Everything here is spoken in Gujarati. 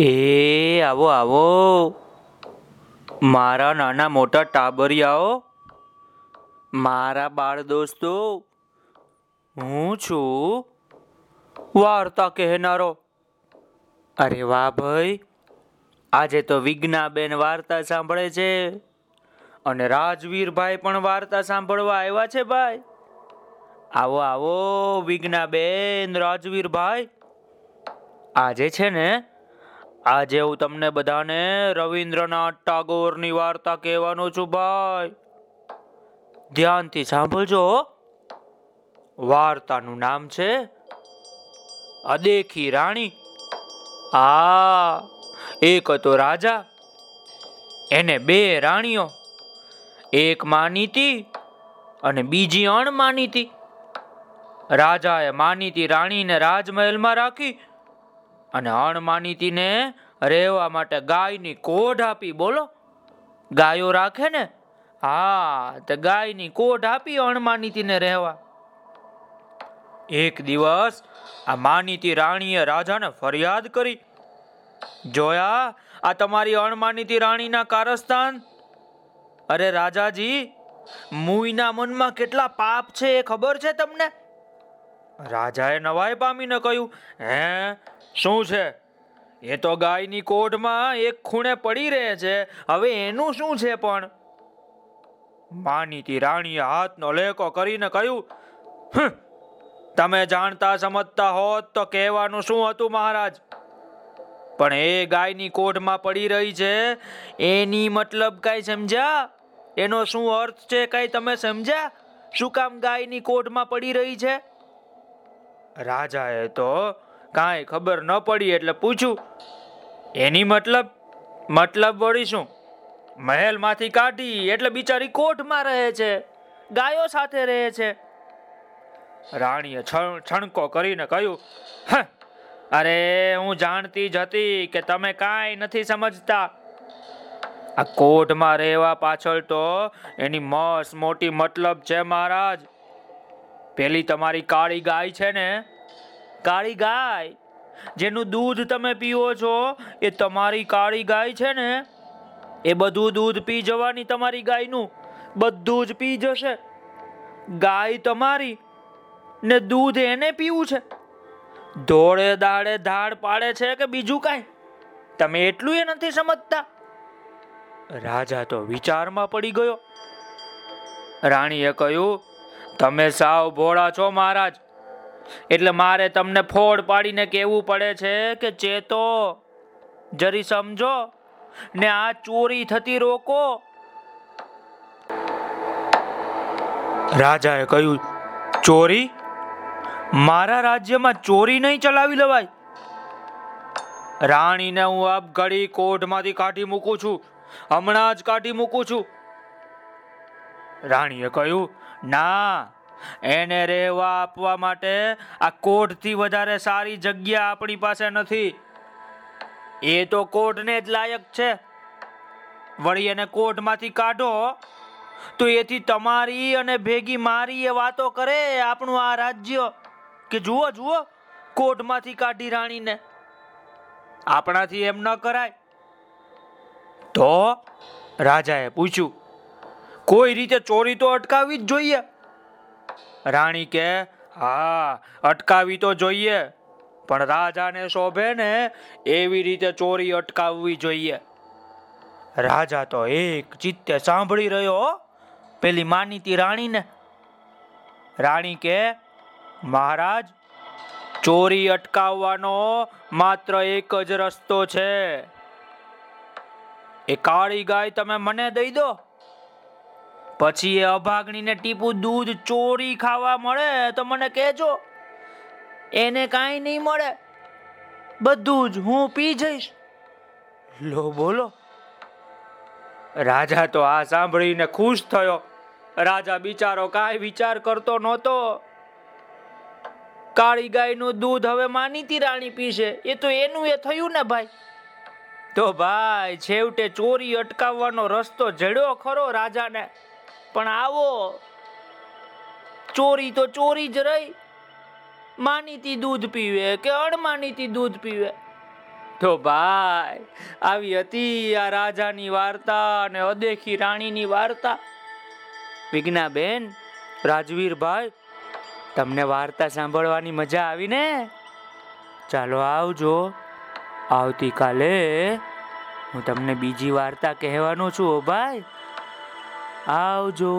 એ, આવો આવો. મારા નાના મોટા ટાબરિયાઓ, મારા બાળ દોસ્તો, હું છું વાર્તા કહેનારો. અરે વાહ ભાઈ, આજે તો વિજ્ઞાબેન વાર્તા સાંભળે છે અને રાજવીરભાઈ પણ વાર્તા સાંભળવા આવ્યા છે ભાઈ. આવો આવો, વિજ્ઞાબેન, રાજવીરભાઈ. આજે છે ને આજે હું તમને બધાને રવિન્દ્રનાથ ટાગોરની વાર્તા કહેવાનો છું, ભાઈ. ધ્યાનથી સાંભળજો વાર્તાનું નામ છે અદેખી રાણી. આ એક હતો રાજા, એને બે રાણીઓ, એક માનીતી અને બીજી અણમાનીતી. રાજાએ માનીતી રાણીને રાજમહેલમાં રાખી અને અણમાનીતીને રહેવા માટે ગાયની કોઢ આપી, બોલો? ગાયો રાખે ને? હા, તે ગાયની કોઢ આપી અણમાનીતીને રહેવા. એક દિવસ આ માનીતી રાણીએ રાજાને ફરિયાદ કરી. જોયા, આ તમારી અણમાનીતી રાણીના કારસ્તાન? અરે રાજાજી, મુઈના મનમાં કેટલા પાપ છે એ ખબર છે તમને? રાજાએ નવાઈ પામીને કહ્યું, હે શું છે? એ તો ગાયની કોઢમાં એક ખૂણે પડી રહે છે. હવે એનું શું છે પણ? માનીતી રાણીએ હાથનો લેકો કરીને કહ્યું "હં, તમે જાણતા સમજતા હોત તો કહેવાનું શું હતું મહારાજ? પણ એ ગાયની કોઢમાં પડી રહી છે. એની મતલબ કઈ સમજ્યા? એનો શું અર્થ છે કઈ તમે સમજ્યા? શું કામ ગાયની કોઢમાં પડી રહી છે? રાજાએ તો કાંઈ ખબર ન પડી એટલે પૂછ્યું એની મતલબ મતલબ વળી શું? મહેલમાંથી કાઢી એટલે બિચારી કોટમાં રહે છે ગાયો સાથે રહે છે. રાણીએ છણ- છણકો કરીને કહ્યું "હં, અરે હું જાણતી જ હતી કે તમે કાંઈ નથી સમજતા. આ કોટમાં રહેવા પાછળ તો એની મસ મોટી મતલબ છે મહારાજ. પેલી તમારી કાળી ગાય છે ને કાળી ગાય, જેનું દૂધ તમે પીવો છો, એ તમારી કાળી ગાય છે ને, એ બધું દૂધ પી જવાની તમારી ગાયનું, બધું જ પી જશે. ગાય તમારી ને દૂધ એને પીવું છે. ધોળે દાડે ધાડ પાડે છે કે બીજું કાંઈ? તમે એટલું એ નથી સમજતા. રાજા તો વિચારમાં પડી ગયો. રાણીએ કહ્યું, તમે સાવ ભોળા છો મહારાજ. એટલે મારે તમને ફોડ પાડીને કહેવું પડે છે કે ચેતો, જરી સમજો, ને આ ચોરી થતી રોકો. રાજાએ કહ્યું, ચોરી? મારા રાજ્યમાં ચોરી નહીં ચલાવી લેવાય. રાણીને હું આપ ઘડી કોઢમાંથી કાઢી મૂકું છું, હમણાં જ કાઢી મૂકું છું. રાણીએ કહ્યું, ના એને રહેવા આપવા માટે આ કોટથી વધારે સારી જગ્યા આપણી પાસે નથી. એ તો કોટને જ લાયક છે. વળી એને કોટમાંથી કાઢો, તો એથી તમારી અને ભેગી મારી એ વાતો કરે આપણું આ રાજ્ય. કે જુઓ જુઓ કોટમાંથી કાઢી રાણીને. આપણાથી એમ ન કરાય. તો રાજાએ પૂછ્યું, કોઈ રીતે ચોરી તો અટકાવવી જ જોઈએ? રાણી કે, હા, અટકાવી તો જોઈએ, પણ રાજાને શોભે ને એવી રીતે ચોરી અટકાવવી જોઈએ. રાજા તો એક ચિત્તે સાંભળી રહ્યો પેલી માનીતી રાણીને. રાણી કે, મહારાજ, ચોરી અટકાવવાનો માત્ર એક જ રસ્તો છે. એ કાળી ગાય તમે મને દઈ દો. પછી એ અભાગણીને ટીપું દૂધ ચોરી ખાવા મળે તો મને કહેજો. એને કાંઈ નહીં મળે. બધું જ હું પી જઈશ. લો, બોલો. રાજા તો આ સાંભળીને ખુશ થયો. રાજા બિચારો કાંઈ વિચાર કરતો નહોતો. કાળી ગાયનું દૂધ હવે માનીતી રાણી પીશે. એ તો એનું એ થયું ને ભાઈ. તો ભાઈ, છેવટે ચોરી અટકાવવાનો રસ્તો જડ્યો ખરો રાજાને. પણ આવો. ચોરી તો ચોરી જ રહી. માનીતી દૂધ પીવે કે અણમાનીતી દૂધ પીવે? તો ભાઈ, આવી હતી આ રાજાની વાર્તા અને અદેખી રાણીની વાર્તા. વિજ્ઞાબેન, રાજવીરભાઈ, તમને વાર્તા સાંભળવાની મજા આવી ને ચાલો આવજો. આવતીકાલે હું તમને બીજી વાર્તા કહેવાનો છું ભાઈ. આવજો